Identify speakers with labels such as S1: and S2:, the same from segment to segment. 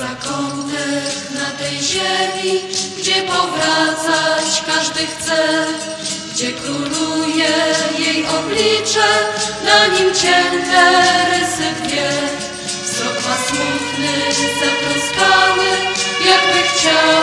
S1: początek na tej ziemi, gdzie powracać każdy chce, gdzie króluje jej oblicze, na nim cięte rysy dwie. Wzrok ma smutny, zatroskały, jakby chciała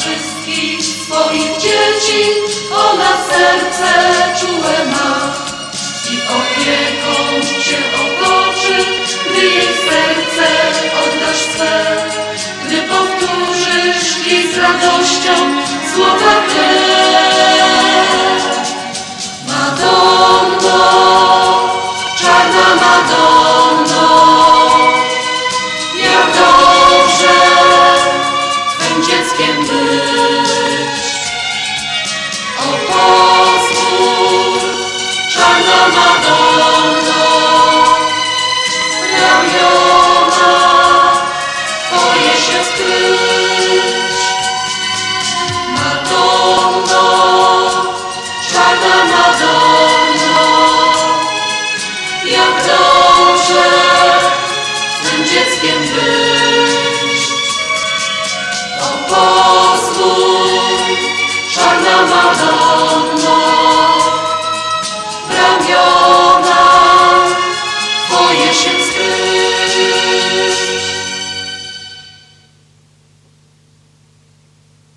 S1: wszystkich swoich dzieci ona serce czułe ma radością słowa te. Madonno, czarna Madonno, jak dobrze Twym dzieckiem być. O pozwól, czarna Madonno, ramiona Twoje się skryć. Tym dzieckiem